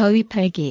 더위 팔기.